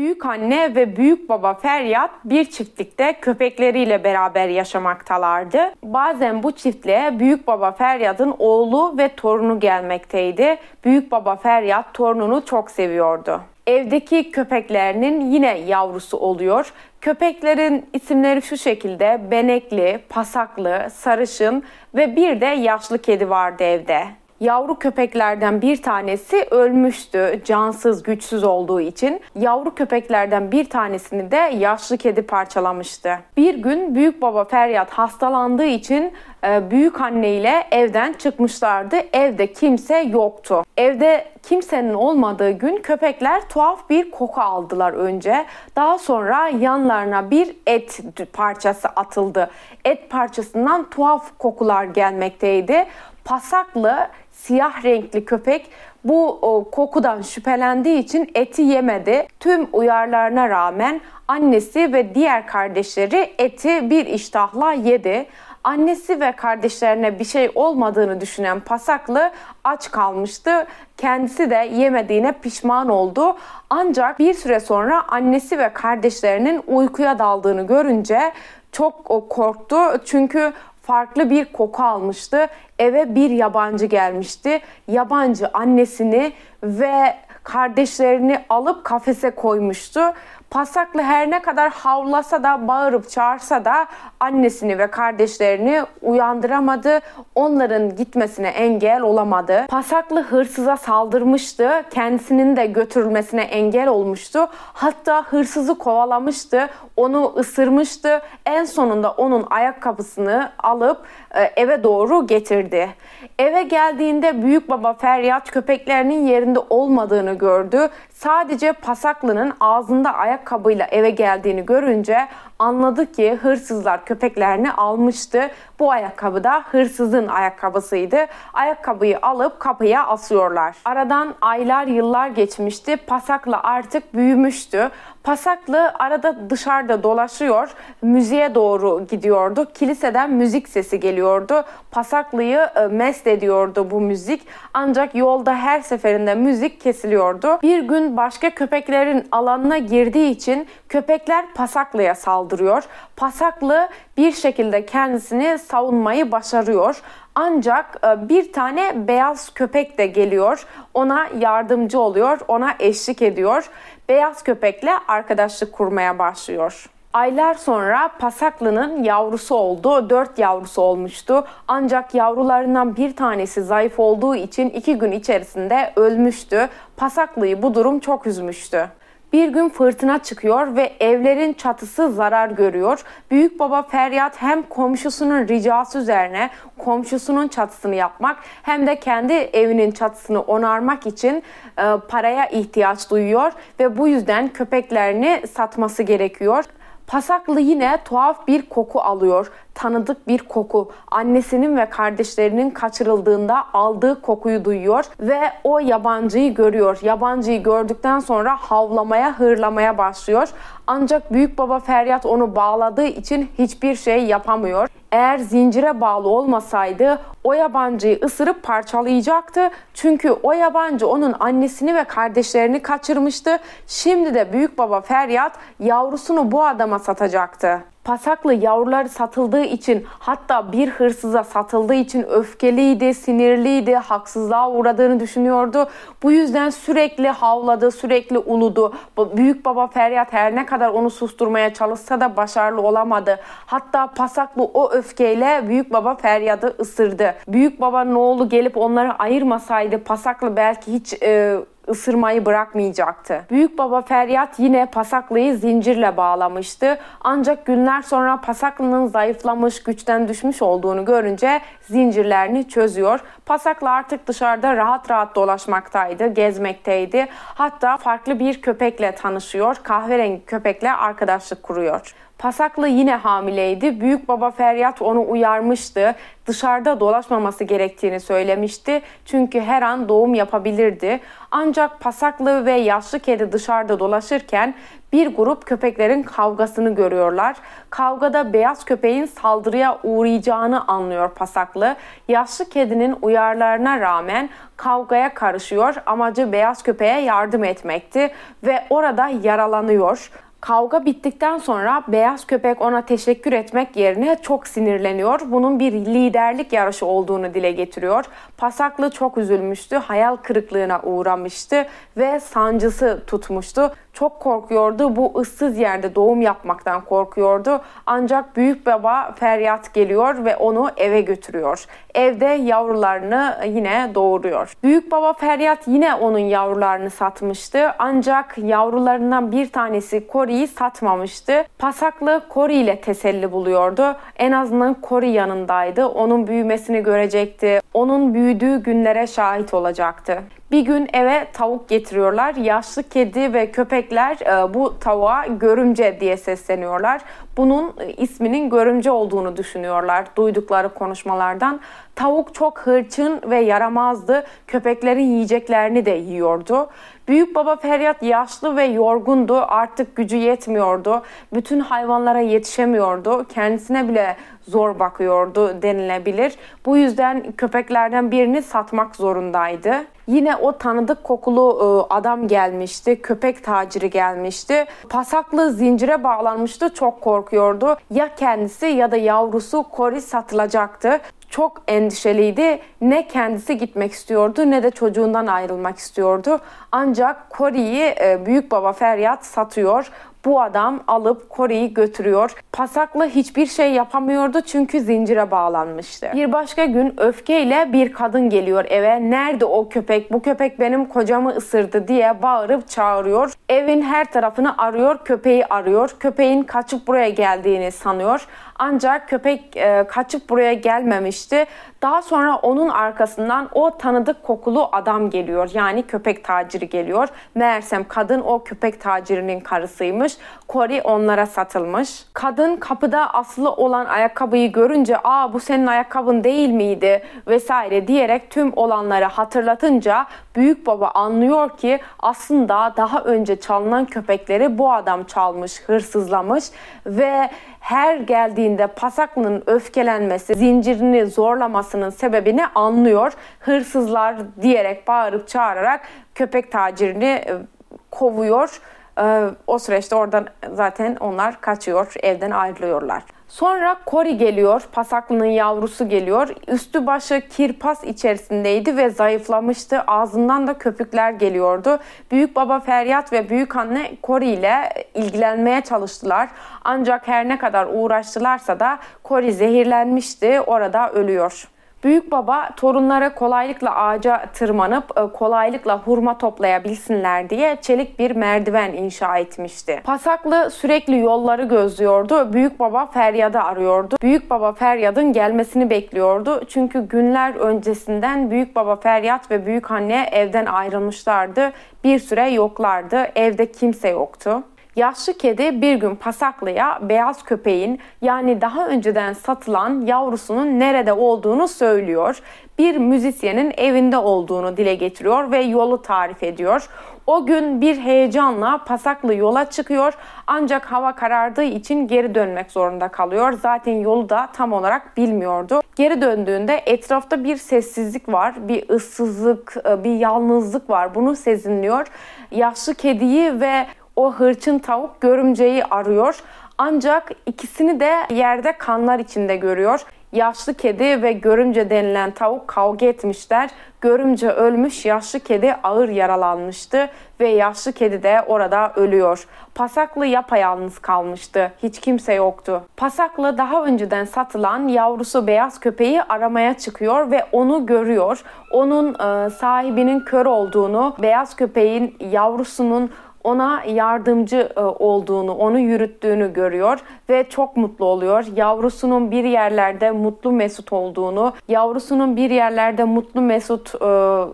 Büyük anne ve büyük baba Feryat bir çiftlikte köpekleriyle beraber yaşamaktalardı. Bazen bu çiftliğe büyük baba Feryat'ın oğlu ve torunu gelmekteydi. Büyük baba Feryat torununu çok seviyordu. Evdeki köpeklerinin yine yavrusu oluyor. Köpeklerin isimleri şu şekilde benekli, pasaklı, sarışın ve bir de yaşlı kedi vardı evde. Yavru köpeklerden bir tanesi ölmüştü cansız güçsüz olduğu için. Yavru köpeklerden bir tanesini de yaşlı kedi parçalamıştı. Bir gün büyük baba Feryat hastalandığı için e, büyük anne ile evden çıkmışlardı. Evde kimse yoktu. Evde kimsenin olmadığı gün köpekler tuhaf bir koku aldılar önce. Daha sonra yanlarına bir et parçası atıldı. Et parçasından tuhaf kokular gelmekteydi. Pasaklı siyah renkli köpek bu o, kokudan şüphelendiği için eti yemedi. Tüm uyarlarına rağmen annesi ve diğer kardeşleri eti bir iştahla yedi. Annesi ve kardeşlerine bir şey olmadığını düşünen Pasaklı aç kalmıştı. Kendisi de yemediğine pişman oldu. Ancak bir süre sonra annesi ve kardeşlerinin uykuya daldığını görünce çok korktu. Çünkü farklı bir koku almıştı. Eve bir yabancı gelmişti. Yabancı annesini ve kardeşlerini alıp kafese koymuştu. Pasaklı her ne kadar havlasa da bağırıp çağırsa da annesini ve kardeşlerini uyandıramadı. Onların gitmesine engel olamadı. Pasaklı hırsıza saldırmıştı. Kendisinin de götürülmesine engel olmuştu. Hatta hırsızı kovalamıştı. Onu ısırmıştı. En sonunda onun ayakkabısını alıp e, eve doğru getirdi. Eve geldiğinde büyük baba Feryat köpeklerinin yerinde olmadığını gördü. Sadece Pasaklı'nın ağzında ayakkabıyla eve geldiğini görünce anladı ki hırsızlar köpeklerini almıştı. Bu ayakkabı da hırsızın ayakkabısıydı. Ayakkabıyı alıp kapıya asıyorlar. Aradan aylar yıllar geçmişti. Pasaklı artık büyümüştü. Pasaklı arada dışarıda dolaşıyor, müziğe doğru gidiyordu. Kiliseden müzik sesi geliyordu. Pasaklı'yı e, mest ediyordu bu müzik. Ancak yolda her seferinde müzik kesiliyordu. Bir gün başka köpeklerin alanına girdiği için köpekler Pasaklı'ya saldırıyor. Pasaklı bir şekilde kendisini savunmayı başarıyor. Ancak e, bir tane beyaz köpek de geliyor. Ona yardımcı oluyor, ona eşlik ediyor. Beyaz köpekle arkadaşlık kurmaya başlıyor. Aylar sonra Pasaklı'nın yavrusu oldu. Dört yavrusu olmuştu. Ancak yavrularından bir tanesi zayıf olduğu için iki gün içerisinde ölmüştü. Pasaklı'yı bu durum çok üzmüştü. Bir gün fırtına çıkıyor ve evlerin çatısı zarar görüyor. Büyük baba Feryat hem komşusunun ricası üzerine komşusunun çatısını yapmak hem de kendi evinin çatısını onarmak için e, paraya ihtiyaç duyuyor ve bu yüzden köpeklerini satması gerekiyor. Pasaklı yine tuhaf bir koku alıyor. Tanıdık bir koku. Annesinin ve kardeşlerinin kaçırıldığında aldığı kokuyu duyuyor ve o yabancıyı görüyor. Yabancıyı gördükten sonra havlamaya, hırlamaya başlıyor. Ancak büyük baba Feryat onu bağladığı için hiçbir şey yapamıyor. Eğer zincire bağlı olmasaydı o yabancıyı ısırıp parçalayacaktı. Çünkü o yabancı onun annesini ve kardeşlerini kaçırmıştı. Şimdi de büyük baba Feryat yavrusunu bu adama satacaktı. Pasaklı yavruları satıldığı için hatta bir hırsıza satıldığı için öfkeliydi, sinirliydi, haksızlığa uğradığını düşünüyordu. Bu yüzden sürekli havladı, sürekli uludu. Büyük baba Feryat her ne kadar onu susturmaya çalışsa da başarılı olamadı. Hatta Pasaklı o öfkeyle büyük baba Feryat'ı ısırdı. Büyük babanın oğlu gelip onları ayırmasaydı Pasaklı belki hiç e, ısırmayı bırakmayacaktı. Büyük baba Feryat yine Pasaklı'yı zincirle bağlamıştı. Ancak günler sonra Pasaklı'nın zayıflamış, güçten düşmüş olduğunu görünce zincirlerini çözüyor. Pasaklı artık dışarıda rahat rahat dolaşmaktaydı, gezmekteydi. Hatta farklı bir köpekle tanışıyor. Kahverengi köpekle arkadaşlık kuruyor. Pasaklı yine hamileydi. Büyük baba Feryat onu uyarmıştı. Dışarıda dolaşmaması gerektiğini söylemişti. Çünkü her an doğum yapabilirdi. Ancak Pasaklı ve yaşlı kedi dışarıda dolaşırken bir grup köpeklerin kavgasını görüyorlar. Kavgada beyaz köpeğin saldırıya uğrayacağını anlıyor Pasaklı. Yaşlı kedinin uyarlarına rağmen kavgaya karışıyor. Amacı beyaz köpeğe yardım etmekti ve orada yaralanıyor. Kavga bittikten sonra beyaz köpek ona teşekkür etmek yerine çok sinirleniyor. Bunun bir liderlik yarışı olduğunu dile getiriyor. Pasaklı çok üzülmüştü, hayal kırıklığına uğramıştı ve sancısı tutmuştu. Çok korkuyordu. Bu ıssız yerde doğum yapmaktan korkuyordu. Ancak büyük baba feryat geliyor ve onu eve götürüyor. Evde yavrularını yine doğuruyor. Büyük baba feryat yine onun yavrularını satmıştı. Ancak yavrularından bir tanesi Cory'yi satmamıştı. Pasaklı Cory ile teselli buluyordu. En azından Cory yanındaydı. Onun büyümesini görecekti. Onun büyüdüğü günlere şahit olacaktı. Bir gün eve tavuk getiriyorlar. Yaşlı kedi ve köpekler e, bu tavuğa görümce diye sesleniyorlar. Bunun e, isminin görümce olduğunu düşünüyorlar duydukları konuşmalardan. Tavuk çok hırçın ve yaramazdı. Köpeklerin yiyeceklerini de yiyordu. Büyük baba Feryat yaşlı ve yorgundu. Artık gücü yetmiyordu. Bütün hayvanlara yetişemiyordu. Kendisine bile zor bakıyordu denilebilir. Bu yüzden köpeklerden birini satmak zorundaydı. Yine o tanıdık kokulu e, adam gelmişti. Köpek taciri gelmişti. Pasaklı zincire bağlanmıştı. Çok korkuyordu. Ya kendisi ya da yavrusu Cory satılacaktı çok endişeliydi. Ne kendisi gitmek istiyordu ne de çocuğundan ayrılmak istiyordu. Ancak Cory'yi e, büyük baba Feryat satıyor. Bu adam alıp Cory'yi götürüyor. Pasaklı hiçbir şey yapamıyordu çünkü zincire bağlanmıştı. Bir başka gün öfkeyle bir kadın geliyor eve. Nerede o köpek? Bu köpek benim kocamı ısırdı diye bağırıp çağırıyor. Evin her tarafını arıyor, köpeği arıyor. Köpeğin kaçıp buraya geldiğini sanıyor. Ancak köpek e, kaçıp buraya gelmemişti. Daha sonra onun arkasından o tanıdık kokulu adam geliyor. Yani köpek taciri geliyor. Meğersem kadın o köpek tacirinin karısıymış. Cory onlara satılmış. Kadın kapıda asılı olan ayakkabıyı görünce ''Aa bu senin ayakkabın değil miydi?'' vesaire diyerek tüm olanları hatırlatınca büyük baba anlıyor ki aslında daha önce çalınan köpekleri bu adam çalmış, hırsızlamış ve her geldiğinde Pasaklı'nın öfkelenmesi, zincirini zorlamasının sebebini anlıyor. Hırsızlar diyerek bağırıp çağırarak köpek tacirini e, kovuyor. E, o süreçte oradan zaten onlar kaçıyor, evden ayrılıyorlar. Sonra Kori geliyor, Pasaklı'nın yavrusu geliyor. Üstü başı kirpas içerisindeydi ve zayıflamıştı. Ağzından da köpükler geliyordu. Büyük baba Feryat ve büyük anne Kori ile ilgilenmeye çalıştılar. Ancak her ne kadar uğraştılarsa da Kori zehirlenmişti, orada ölüyor. Büyük baba torunlara kolaylıkla ağaca tırmanıp e, kolaylıkla hurma toplayabilsinler diye çelik bir merdiven inşa etmişti. Pasaklı sürekli yolları gözlüyordu. Büyük baba Feryad'ı arıyordu. Büyük baba Feryad'ın gelmesini bekliyordu. Çünkü günler öncesinden büyük baba Feryat ve büyük anne evden ayrılmışlardı. Bir süre yoklardı. Evde kimse yoktu. Yaşlı kedi bir gün Pasaklı'ya beyaz köpeğin yani daha önceden satılan yavrusunun nerede olduğunu söylüyor. Bir müzisyenin evinde olduğunu dile getiriyor ve yolu tarif ediyor. O gün bir heyecanla Pasaklı yola çıkıyor ancak hava karardığı için geri dönmek zorunda kalıyor. Zaten yolu da tam olarak bilmiyordu. Geri döndüğünde etrafta bir sessizlik var, bir ıssızlık, bir yalnızlık var. Bunu sezinliyor. Yaşlı kediyi ve o hırçın tavuk görümceyi arıyor. Ancak ikisini de yerde kanlar içinde görüyor. Yaşlı kedi ve görümce denilen tavuk kavga etmişler. Görümce ölmüş, yaşlı kedi ağır yaralanmıştı ve yaşlı kedi de orada ölüyor. Pasaklı yapayalnız kalmıştı. Hiç kimse yoktu. Pasaklı daha önceden satılan yavrusu beyaz köpeği aramaya çıkıyor ve onu görüyor. Onun e, sahibinin kör olduğunu, beyaz köpeğin yavrusunun ona yardımcı e, olduğunu, onu yürüttüğünü görüyor ve çok mutlu oluyor. Yavrusunun bir yerlerde mutlu mesut olduğunu, yavrusunun bir yerlerde mutlu mesut e,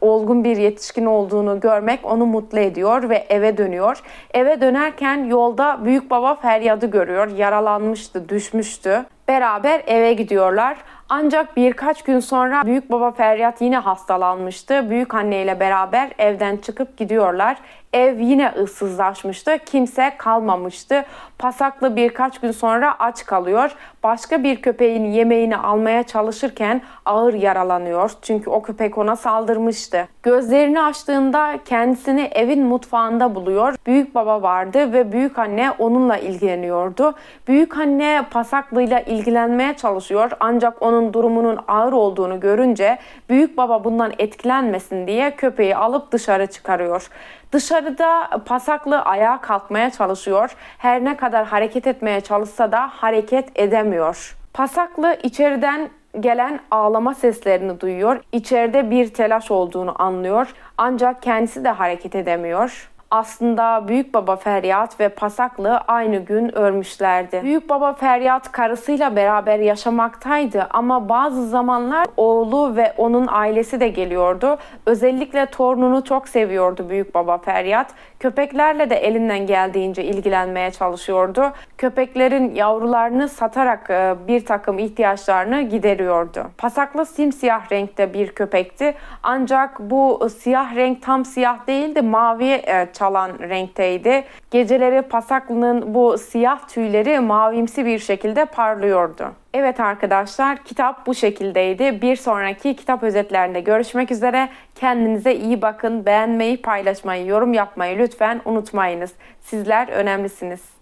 olgun bir yetişkin olduğunu görmek onu mutlu ediyor ve eve dönüyor. Eve dönerken yolda büyük baba feryadı görüyor. Yaralanmıştı, düşmüştü. Beraber eve gidiyorlar. Ancak birkaç gün sonra büyük baba Feryat yine hastalanmıştı. Büyük anne ile beraber evden çıkıp gidiyorlar. Ev yine ıssızlaşmıştı. Kimse kalmamıştı. Pasaklı birkaç gün sonra aç kalıyor. Başka bir köpeğin yemeğini almaya çalışırken ağır yaralanıyor. Çünkü o köpek ona saldırmıştı. Gözlerini açtığında kendisini evin mutfağında buluyor. Büyük baba vardı ve büyük anne onunla ilgileniyordu. Büyük anne pasaklıyla ilgilenmeye çalışıyor ancak onun durumunun ağır olduğunu görünce büyük baba bundan etkilenmesin diye köpeği alıp dışarı çıkarıyor. Dışarıda pasaklı ayağa kalkmaya çalışıyor. Her ne kadar hareket etmeye çalışsa da hareket edemiyor. Pasaklı içeriden gelen ağlama seslerini duyuyor. İçeride bir telaş olduğunu anlıyor. Ancak kendisi de hareket edemiyor aslında Büyük Baba Feryat ve Pasaklı aynı gün ölmüşlerdi. Büyük Baba Feryat karısıyla beraber yaşamaktaydı ama bazı zamanlar oğlu ve onun ailesi de geliyordu. Özellikle torununu çok seviyordu Büyük Baba Feryat. Köpeklerle de elinden geldiğince ilgilenmeye çalışıyordu. Köpeklerin yavrularını satarak e, bir takım ihtiyaçlarını gideriyordu. Pasaklı simsiyah renkte bir köpekti. Ancak bu siyah renk tam siyah değildi, mavi e, çalan renkteydi. Geceleri Pasaklı'nın bu siyah tüyleri mavimsi bir şekilde parlıyordu. Evet arkadaşlar kitap bu şekildeydi. Bir sonraki kitap özetlerinde görüşmek üzere. Kendinize iyi bakın. Beğenmeyi, paylaşmayı, yorum yapmayı lütfen unutmayınız. Sizler önemlisiniz.